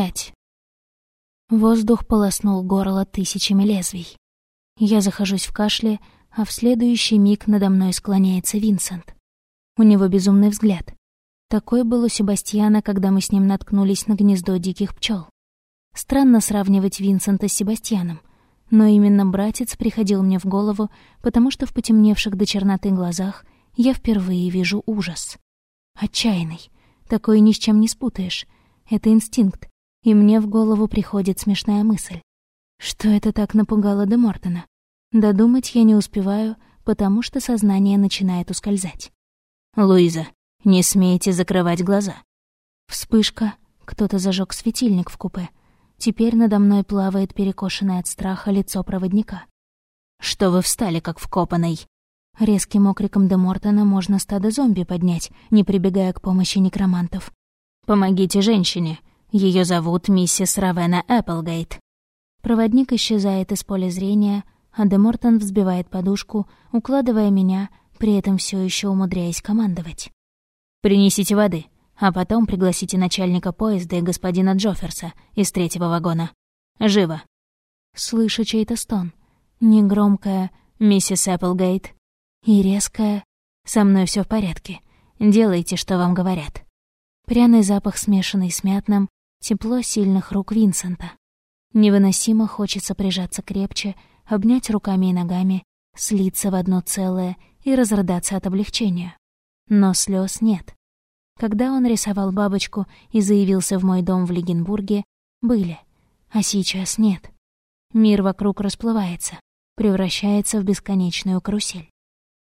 Пять. Воздух полоснул горло тысячами лезвий. Я захожусь в кашле, а в следующий миг надо мной склоняется Винсент. У него безумный взгляд. Такой был у Себастьяна, когда мы с ним наткнулись на гнездо диких пчел. Странно сравнивать Винсента с Себастьяном, но именно братец приходил мне в голову, потому что в потемневших до черноты глазах я впервые вижу ужас. Отчаянный. Такой ни с чем не спутаешь. Это инстинкт, и мне в голову приходит смешная мысль. Что это так напугало Де Мортона? Додумать я не успеваю, потому что сознание начинает ускользать. «Луиза, не смейте закрывать глаза». Вспышка. Кто-то зажег светильник в купе. Теперь надо мной плавает перекошенное от страха лицо проводника. «Что вы встали, как вкопанный?» Резким окриком Де Мортона можно стадо зомби поднять, не прибегая к помощи некромантов. «Помогите женщине. Ее зовут миссис Равена Эпплгейт». Проводник исчезает из поля зрения, а Де Мортон взбивает подушку, укладывая меня, при этом все еще умудряясь командовать. «Принесите воды, а потом пригласите начальника поезда и господина Джофферса из третьего вагона. Живо!» Слышу чей-то стон. Негромкая «Миссис Эпплгейт» и резкая «Со мной все в порядке. Делайте, что вам говорят». Пряный запах, смешанный с мятным, тепло сильных рук Винсента. Невыносимо хочется прижаться крепче, обнять руками и ногами, слиться в одно целое и разрыдаться от облегчения. Но слез нет. Когда он рисовал бабочку и заявился в мой дом в Легенбурге, были, а сейчас нет. Мир вокруг расплывается, превращается в бесконечную карусель.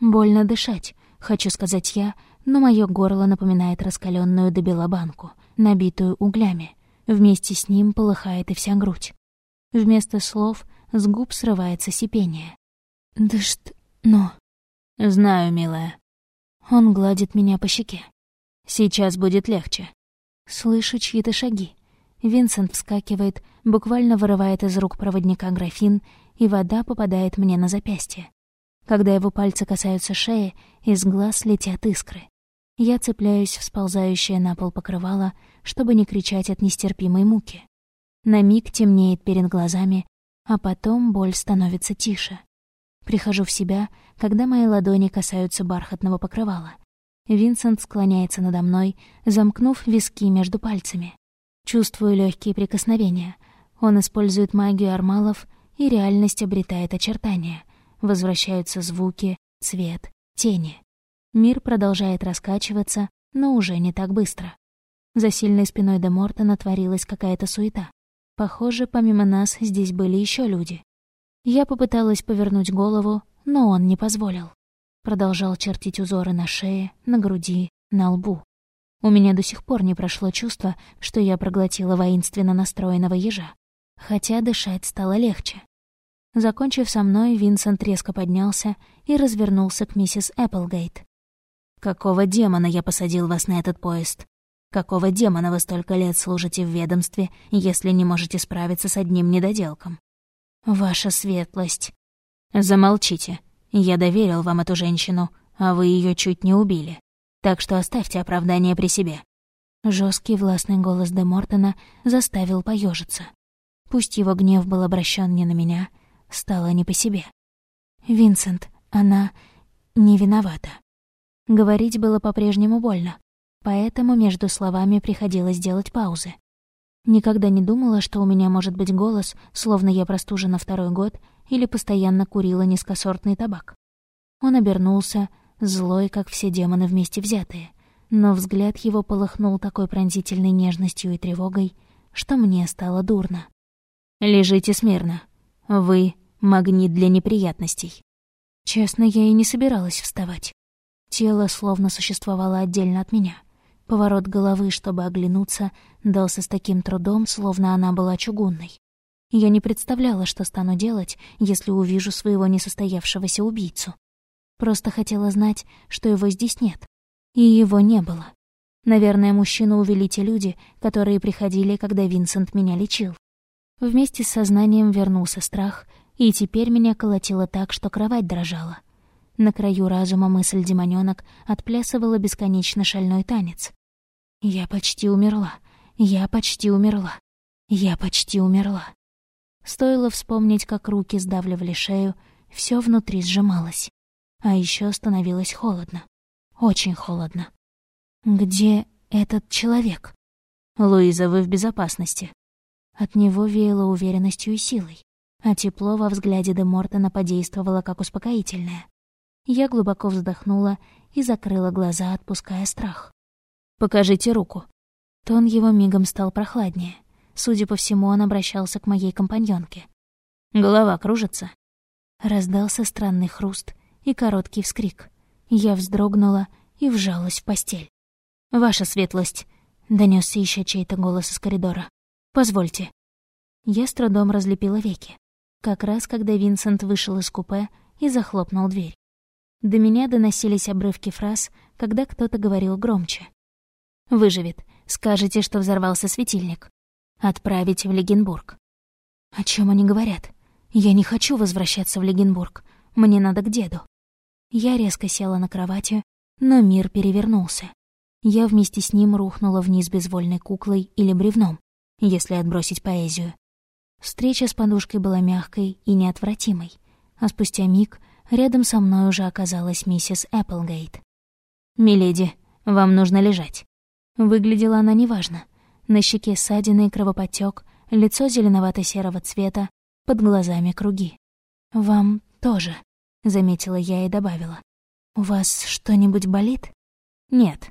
Больно дышать, хочу сказать я, но мое горло напоминает раскаленную до банку, набитую углями. Вместе с ним полыхает и вся грудь. Вместо слов с губ срывается сипение. «Да что... но...» «Знаю, милая». Он гладит меня по щеке. «Сейчас будет легче». Слышу чьи-то шаги. Винсент вскакивает, буквально вырывает из рук проводника графин, и вода попадает мне на запястье. Когда его пальцы касаются шеи, из глаз летят искры. Я цепляюсь в сползающее на пол покрывало, чтобы не кричать от нестерпимой муки. На миг темнеет перед глазами, а потом боль становится тише. Прихожу в себя, когда мои ладони касаются бархатного покрывала. Винсент склоняется надо мной, замкнув виски между пальцами. Чувствую легкие прикосновения. Он использует магию армалов, и реальность обретает очертания. Возвращаются звуки, цвет, тени. Мир продолжает раскачиваться, но уже не так быстро. За сильной спиной Де Мортона творилась какая-то суета. Похоже, помимо нас здесь были еще люди. Я попыталась повернуть голову, но он не позволил. Продолжал чертить узоры на шее, на груди, на лбу. У меня до сих пор не прошло чувство, что я проглотила воинственно настроенного ежа. Хотя дышать стало легче. Закончив со мной, Винсент резко поднялся и развернулся к миссис Эпплгейт. Какого демона я посадил вас на этот поезд? Какого демона вы столько лет служите в ведомстве, если не можете справиться с одним недоделком? Ваша светлость. Замолчите. Я доверил вам эту женщину, а вы ее чуть не убили. Так что оставьте оправдание при себе. Жесткий властный голос Де Мортона заставил поежиться. Пусть его гнев был обращен не на меня, стало не по себе. Винсент, она не виновата. Говорить было по-прежнему больно, поэтому между словами приходилось делать паузы. Никогда не думала, что у меня может быть голос, словно я простужена второй год или постоянно курила низкосортный табак. Он обернулся, злой, как все демоны вместе взятые, но взгляд его полыхнул такой пронзительной нежностью и тревогой, что мне стало дурно. «Лежите смирно. Вы — магнит для неприятностей». Честно, я и не собиралась вставать. Тело словно существовало отдельно от меня. Поворот головы, чтобы оглянуться, дался с таким трудом, словно она была чугунной. Я не представляла, что стану делать, если увижу своего несостоявшегося убийцу. Просто хотела знать, что его здесь нет. И его не было. Наверное, мужчину увели те люди, которые приходили, когда Винсент меня лечил. Вместе с сознанием вернулся страх, и теперь меня колотило так, что кровать дрожала — на краю разума мысль демонёнок отплясывала бесконечно шальной танец. Я почти умерла. Я почти умерла. Я почти умерла. Стоило вспомнить, как руки сдавливали шею, все внутри сжималось. А еще становилось холодно. Очень холодно. Где этот человек? Луиза, вы в безопасности. От него веяло уверенностью и силой, а тепло во взгляде де Мортона подействовало как успокоительное. Я глубоко вздохнула и закрыла глаза, отпуская страх. «Покажите руку». Тон его мигом стал прохладнее. Судя по всему, он обращался к моей компаньонке. «Голова кружится?» Раздался странный хруст и короткий вскрик. Я вздрогнула и вжалась в постель. «Ваша светлость!» — донесся еще чей-то голос из коридора. «Позвольте». Я с трудом разлепила веки. Как раз когда Винсент вышел из купе и захлопнул дверь. До меня доносились обрывки фраз, когда кто-то говорил громче. «Выживет. Скажете, что взорвался светильник. Отправить в Легенбург». О чем они говорят? Я не хочу возвращаться в Легенбург. Мне надо к деду. Я резко села на кровати, но мир перевернулся. Я вместе с ним рухнула вниз безвольной куклой или бревном, если отбросить поэзию. Встреча с подушкой была мягкой и неотвратимой, а спустя миг рядом со мной уже оказалась миссис Эпплгейт. «Миледи, вам нужно лежать». Выглядела она неважно. На щеке ссадины и кровоподтёк, лицо зеленовато-серого цвета, под глазами круги. «Вам тоже», — заметила я и добавила. «У вас что-нибудь болит?» «Нет».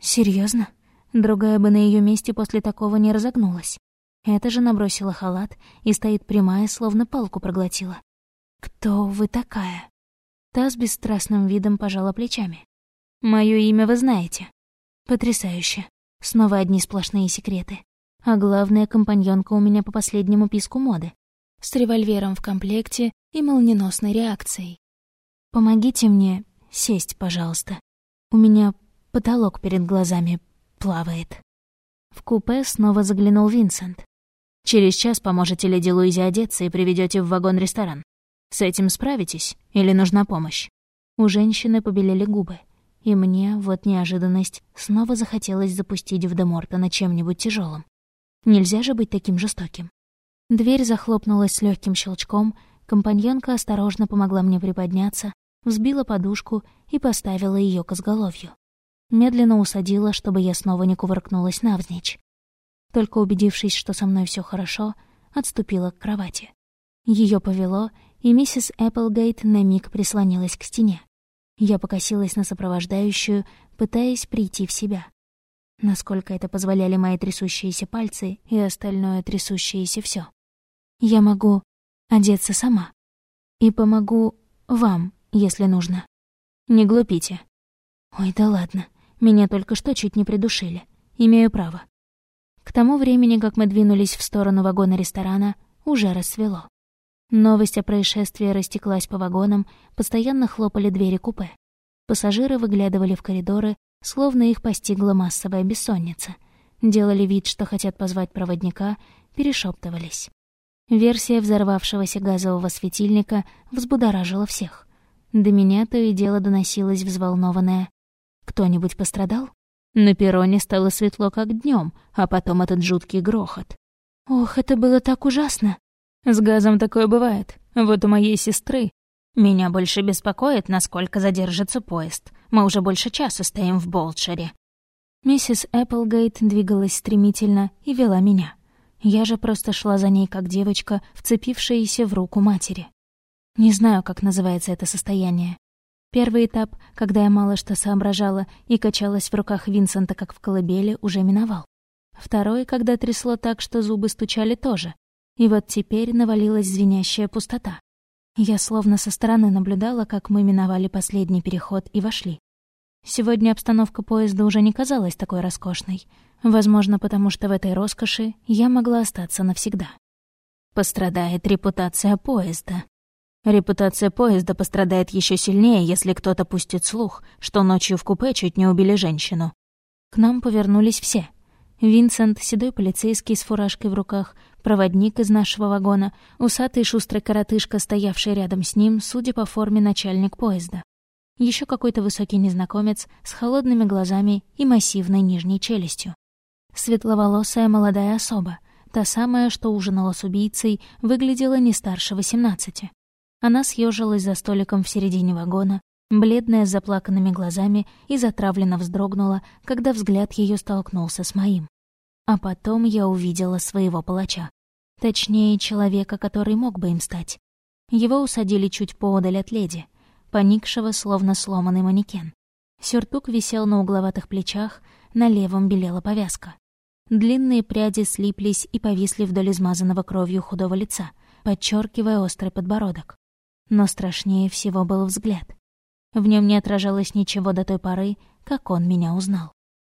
Серьезно? Другая бы на ее месте после такого не разогнулась. Эта же набросила халат и стоит прямая, словно палку проглотила. «Кто вы такая?» Та с бесстрастным видом пожала плечами. «Моё имя вы знаете». «Потрясающе. Снова одни сплошные секреты. А главная компаньонка у меня по последнему писку моды с револьвером в комплекте и молниеносной реакцией. «Помогите мне сесть, пожалуйста. У меня потолок перед глазами плавает». В купе снова заглянул Винсент. «Через час поможете леди Луизе одеться и приведете в вагон-ресторан. С этим справитесь или нужна помощь?» У женщины побелели губы, и мне, вот неожиданность, снова захотелось запустить в Демортона чем-нибудь тяжелым. Нельзя же быть таким жестоким. Дверь захлопнулась с легким щелчком, компаньонка осторожно помогла мне приподняться, взбила подушку и поставила ее к изголовью. Медленно усадила, чтобы я снова не кувыркнулась навзничь. Только убедившись, что со мной все хорошо, отступила к кровати. Ее повело, и миссис Эпплгейт на миг прислонилась к стене. Я покосилась на сопровождающую, пытаясь прийти в себя. Насколько это позволяли мои трясущиеся пальцы и остальное трясущееся все. Я могу одеться сама. И помогу вам, если нужно. Не глупите. Ой, да ладно. Меня только что чуть не придушили. Имею право. К тому времени, как мы двинулись в сторону вагона ресторана, уже рассвело. Новость о происшествии растеклась по вагонам, постоянно хлопали двери купе. Пассажиры выглядывали в коридоры, словно их постигла массовая бессонница. Делали вид, что хотят позвать проводника, перешептывались. Версия взорвавшегося газового светильника взбудоражила всех. До меня то и дело доносилось взволнованное «Кто-нибудь пострадал?» На перроне стало светло, как днем, а потом этот жуткий грохот. «Ох, это было так ужасно!» «С газом такое бывает. Вот у моей сестры. Меня больше беспокоит, насколько задержится поезд. Мы уже больше часа стоим в Болтшере». Миссис Эпплгейт двигалась стремительно и вела меня. Я же просто шла за ней, как девочка, вцепившаяся в руку матери. Не знаю, как называется это состояние. Первый этап, когда я мало что соображала и качалась в руках Винсента, как в колыбели, уже миновал. Второй, когда трясло так, что зубы стучали тоже. И вот теперь навалилась звенящая пустота. Я словно со стороны наблюдала, как мы миновали последний переход и вошли. Сегодня обстановка поезда уже не казалась такой роскошной. Возможно, потому что в этой роскоши я могла остаться навсегда. Пострадает репутация поезда. Репутация поезда пострадает еще сильнее, если кто-то пустит слух, что ночью в купе чуть не убили женщину. К нам повернулись все. Винсент, седой полицейский с фуражкой в руках, проводник из нашего вагона, усатый шустрый коротышка, стоявший рядом с ним, судя по форме, начальник поезда еще какой-то высокий незнакомец с холодными глазами и массивной нижней челюстью. Светловолосая молодая особа, та самая, что ужинала с убийцей, выглядела не старше восемнадцати. Она съежилась за столиком в середине вагона, бледная с заплаканными глазами и затравленно вздрогнула, когда взгляд ее столкнулся с моим. А потом я увидела своего палача. Точнее, человека, который мог бы им стать. Его усадили чуть поодаль от леди, поникшего, словно сломанный манекен. Сюртук висел на угловатых плечах, на левом белела повязка. Длинные пряди слиплись и повисли вдоль измазанного кровью худого лица, подчеркивая острый подбородок. Но страшнее всего был взгляд. В нем не отражалось ничего до той поры, как он меня узнал.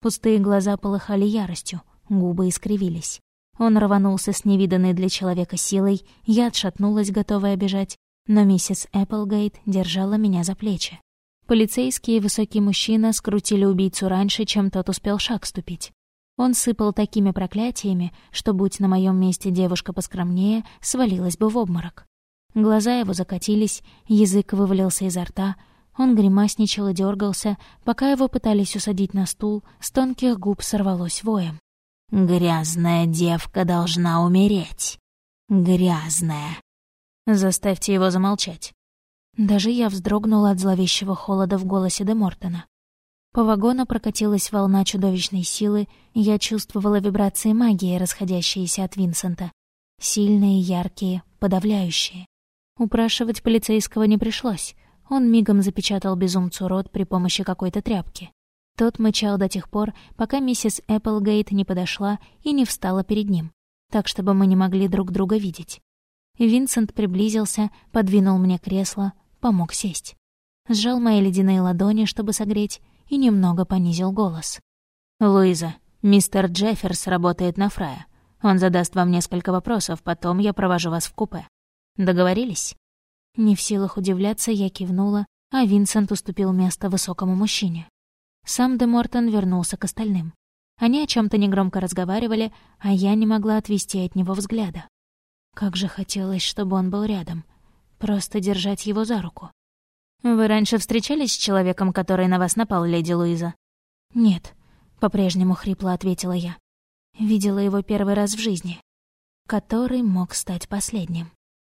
Пустые глаза полыхали яростью, губы искривились. Он рванулся с невиданной для человека силой, я отшатнулась, готовая бежать, но миссис Эпплгейт держала меня за плечи. Полицейский и высокий мужчина скрутили убийцу раньше, чем тот успел шаг ступить. Он сыпал такими проклятиями, что, будь на моем месте девушка поскромнее, свалилась бы в обморок. Глаза его закатились, язык вывалился изо рта, он гримасничал и дергался, пока его пытались усадить на стул, с тонких губ сорвалось воем. «Грязная девка должна умереть. Грязная». «Заставьте его замолчать». Даже я вздрогнула от зловещего холода в голосе Де Мортона. По вагону прокатилась волна чудовищной силы, я чувствовала вибрации магии, расходящиеся от Винсента. Сильные, яркие, подавляющие. Упрашивать полицейского не пришлось. Он мигом запечатал безумцу рот при помощи какой-то тряпки. Тот мычал до тех пор, пока миссис Эпплгейт не подошла и не встала перед ним, так чтобы мы не могли друг друга видеть. Винсент приблизился, подвинул мне кресло, помог сесть. Сжал мои ледяные ладони, чтобы согреть, и немного понизил голос. «Луиза, мистер Джефферс работает на Фрая. Он задаст вам несколько вопросов, потом я провожу вас в купе. Договорились?» Не в силах удивляться, я кивнула, а Винсент уступил место высокому мужчине. Сам Де Мортон вернулся к остальным. Они о чем то негромко разговаривали, а я не могла отвести от него взгляда. Как же хотелось, чтобы он был рядом. Просто держать его за руку. «Вы раньше встречались с человеком, который на вас напал, леди Луиза?» «Нет», — по-прежнему хрипло ответила я. Видела его первый раз в жизни. Который мог стать последним.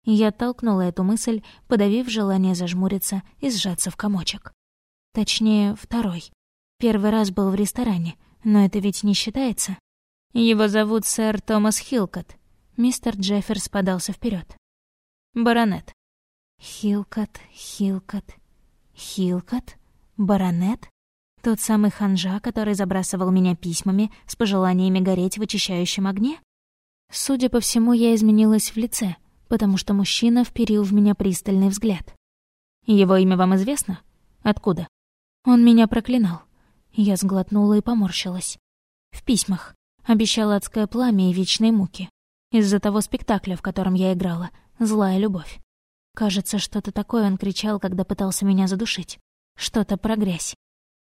Я толкнула эту мысль, подавив желание зажмуриться и сжаться в комочек. Точнее, второй. Первый раз был в ресторане, но это ведь не считается. Его зовут сэр Томас Хилкот. Мистер Джефферс подался вперед. Баронет. Хилкот, Хилкот, Хилкот, баронет? Тот самый ханжа, который забрасывал меня письмами с пожеланиями гореть в очищающем огне? Судя по всему, я изменилась в лице, потому что мужчина вперил в меня пристальный взгляд. Его имя вам известно? Откуда? Он меня проклинал. Я сглотнула и поморщилась. В письмах. Обещал адское пламя и вечные муки. Из-за того спектакля, в котором я играла. Злая любовь. Кажется, что-то такое он кричал, когда пытался меня задушить. Что-то про грязь.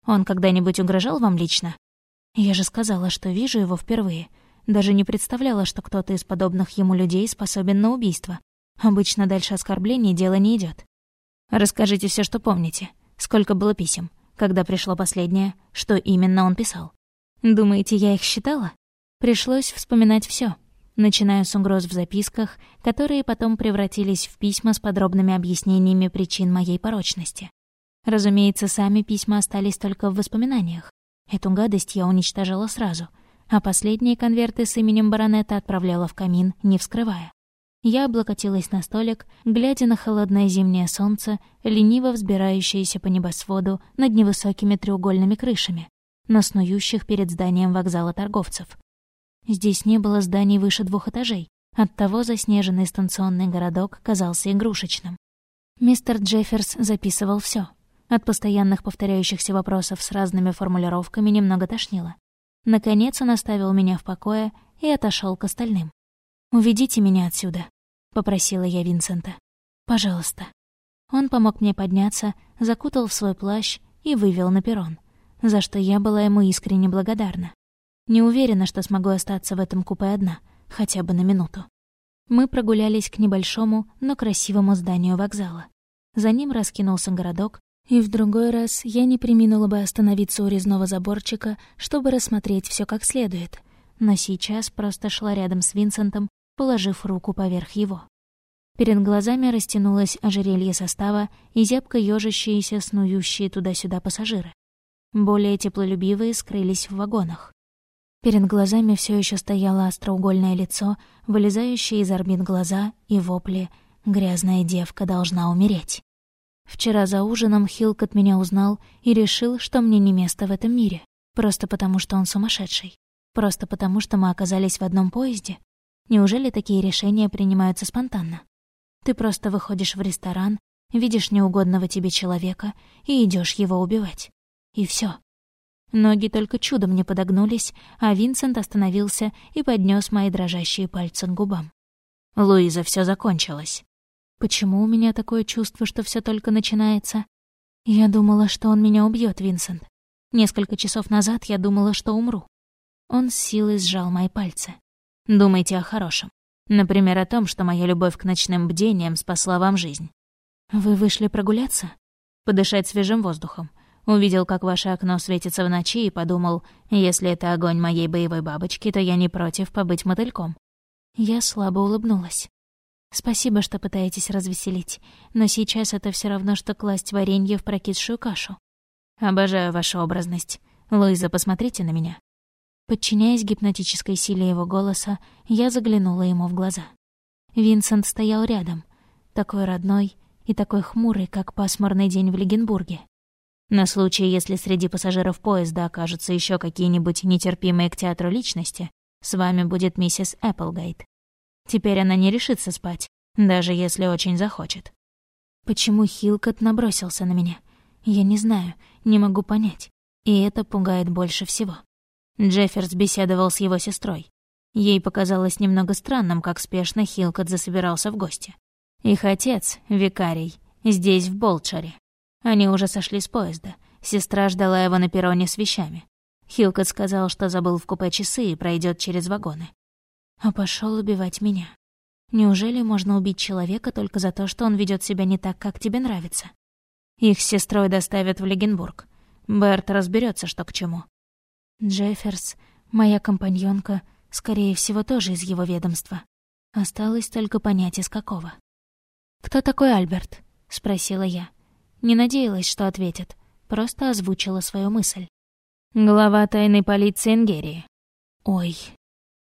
Он когда-нибудь угрожал вам лично? Я же сказала, что вижу его впервые. Даже не представляла, что кто-то из подобных ему людей способен на убийство. Обычно дальше оскорблений дело не идет. Расскажите все, что помните. Сколько было писем? Когда пришло последнее? Что именно он писал? Думаете, я их считала? Пришлось вспоминать все начиная с угроз в записках, которые потом превратились в письма с подробными объяснениями причин моей порочности. Разумеется, сами письма остались только в воспоминаниях. Эту гадость я уничтожила сразу, а последние конверты с именем баронета отправляла в камин, не вскрывая. Я облокотилась на столик, глядя на холодное зимнее солнце, лениво взбирающееся по небосводу над невысокими треугольными крышами, на снующих перед зданием вокзала торговцев. Здесь не было зданий выше двух этажей, оттого заснеженный станционный городок казался игрушечным. Мистер Джефферс записывал все. От постоянных повторяющихся вопросов с разными формулировками немного тошнило. Наконец он оставил меня в покое и отошел к остальным. «Уведите меня отсюда», — попросила я Винсента. «Пожалуйста». Он помог мне подняться, закутал в свой плащ и вывел на перрон, за что я была ему искренне благодарна. Не уверена, что смогу остаться в этом купе одна, хотя бы на минуту. Мы прогулялись к небольшому, но красивому зданию вокзала. За ним раскинулся городок, и в другой раз я не приминула бы остановиться у резного заборчика, чтобы рассмотреть все как следует. но сейчас просто шла рядом с Винсентом, положив руку поверх его. Перед глазами растянулось ожерелье состава и зябко ёжащиеся, снующие туда-сюда пассажиры. Более теплолюбивые скрылись в вагонах. Перед глазами все еще стояло остроугольное лицо, вылезающие из орбит глаза и вопли «Грязная девка должна умереть». Вчера за ужином Хилк меня узнал и решил, что мне не место в этом мире, просто потому что он сумасшедший. Просто потому, что мы оказались в одном поезде? Неужели такие решения принимаются спонтанно? Ты просто выходишь в ресторан, видишь неугодного тебе человека и идешь его убивать. И все. Ноги только чудом не подогнулись, а Винсент остановился и поднес мои дрожащие пальцы к губам. «Луиза, все закончилось». «Почему у меня такое чувство, что все только начинается?» «Я думала, что он меня убьет, Винсент. Несколько часов назад я думала, что умру. Он с силой сжал мои пальцы. «Думайте о хорошем. Например, о том, что моя любовь к ночным бдениям спасла вам жизнь. Вы вышли прогуляться? Подышать свежим воздухом. Увидел, как ваше окно светится в ночи, и подумал, если это огонь моей боевой бабочки, то я не против побыть мотыльком. Я слабо улыбнулась. Спасибо, что пытаетесь развеселить, но сейчас это все равно, что класть варенье в прокисшую кашу. Обожаю вашу образность. Луиза, посмотрите на меня. Подчиняясь гипнотической силе его голоса, я заглянула ему в глаза. Винсент стоял рядом, такой родной и такой хмурый, как пасмурный день в Легенбурге. На случай, если среди пассажиров поезда окажутся еще какие-нибудь нетерпимые к театру личности, с вами будет миссис Эпплгейт. Теперь она не решится спать, даже если очень захочет. Почему Хилкот набросился на меня? Я не знаю, не могу понять. И это пугает больше всего. Джефферс беседовал с его сестрой. Ей показалось немного странным, как спешно Хилкот засобирался в гости. Их отец, викарий, здесь, в Болчаре. Они уже сошли с поезда. Сестра ждала его на перроне с вещами. Хилкот сказал, что забыл в купе часы и пройдет через вагоны. А пошел убивать меня. Неужели можно убить человека только за то, что он ведет себя не так, как тебе нравится? Их с сестрой доставят в Легенбург. Берт разберется, что к чему. Джефферс, моя компаньонка, скорее всего, тоже из его ведомства. Осталось только понять, из какого. «Кто такой Альберт?» — спросила я. Не надеялась, что ответит, просто озвучила свою мысль. «Глава тайной полиции Ингерии». «Ой,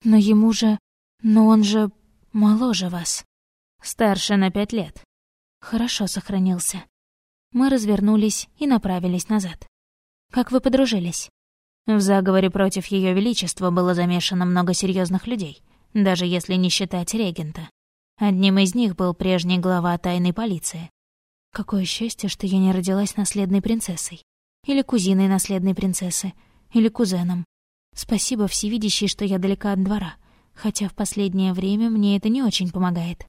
но ему же... Но он же моложе вас». «Старше на пять лет». Хорошо сохранился. Мы развернулись и направились назад. «Как вы подружились?» В заговоре против Ее Величества было замешано много серьезных людей, даже если не считать регента. Одним из них был прежний глава тайной полиции. Какое счастье, что я не родилась наследной принцессой. Или кузиной наследной принцессы. Или кузеном. Спасибо всевидящей, что я далека от двора, хотя в последнее время мне это не очень помогает.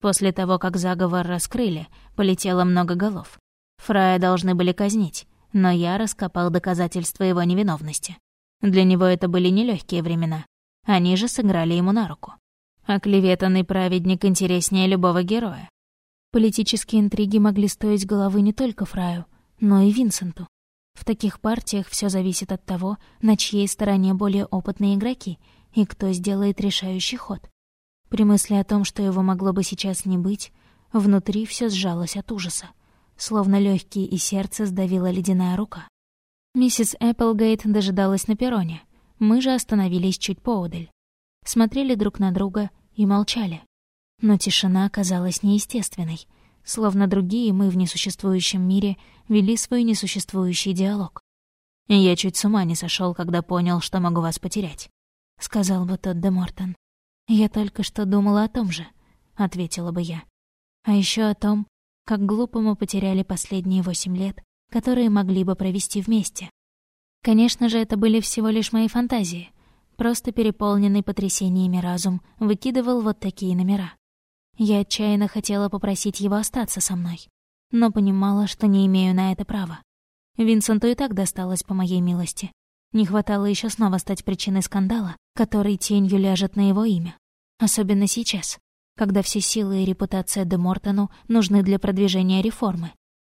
После того, как заговор раскрыли, полетело много голов. Фрая должны были казнить, но я раскопал доказательства его невиновности. Для него это были нелегкие времена. Они же сыграли ему на руку. Оклеветанный праведник интереснее любого героя. Политические интриги могли стоить головы не только Фраю, но и Винсенту. В таких партиях все зависит от того, на чьей стороне более опытные игроки и кто сделает решающий ход. При мысли о том, что его могло бы сейчас не быть, внутри все сжалось от ужаса словно легкие и сердце сдавила ледяная рука. Миссис Эпплгейт дожидалась на перроне. Мы же остановились чуть поодаль. Смотрели друг на друга и молчали. Но тишина казалась неестественной, словно другие мы в несуществующем мире вели свой несуществующий диалог. «Я чуть с ума не сошел, когда понял, что могу вас потерять», — сказал бы тот де Мортон. «Я только что думала о том же», — ответила бы я. А еще о том, как глупо мы потеряли последние восемь лет, которые могли бы провести вместе. Конечно же, это были всего лишь мои фантазии. Просто переполненный потрясениями разум выкидывал вот такие номера. Я отчаянно хотела попросить его остаться со мной, но понимала, что не имею на это права. Винсенту и так досталось по моей милости. Не хватало еще снова стать причиной скандала, который тенью ляжет на его имя. Особенно сейчас, когда все силы и репутация Де Мортону нужны для продвижения реформы.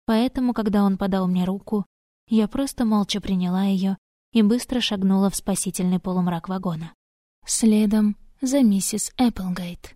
Поэтому, когда он подал мне руку, я просто молча приняла ее и быстро шагнула в спасительный полумрак вагона. Следом за миссис Эпплгейт.